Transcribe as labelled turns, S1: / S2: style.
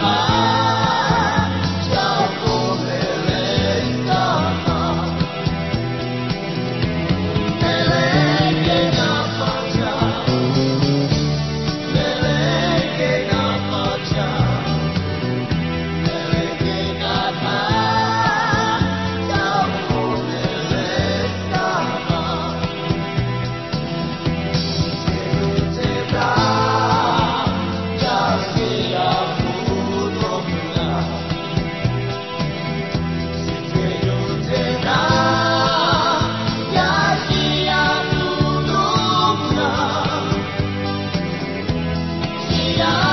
S1: my Hallelujah.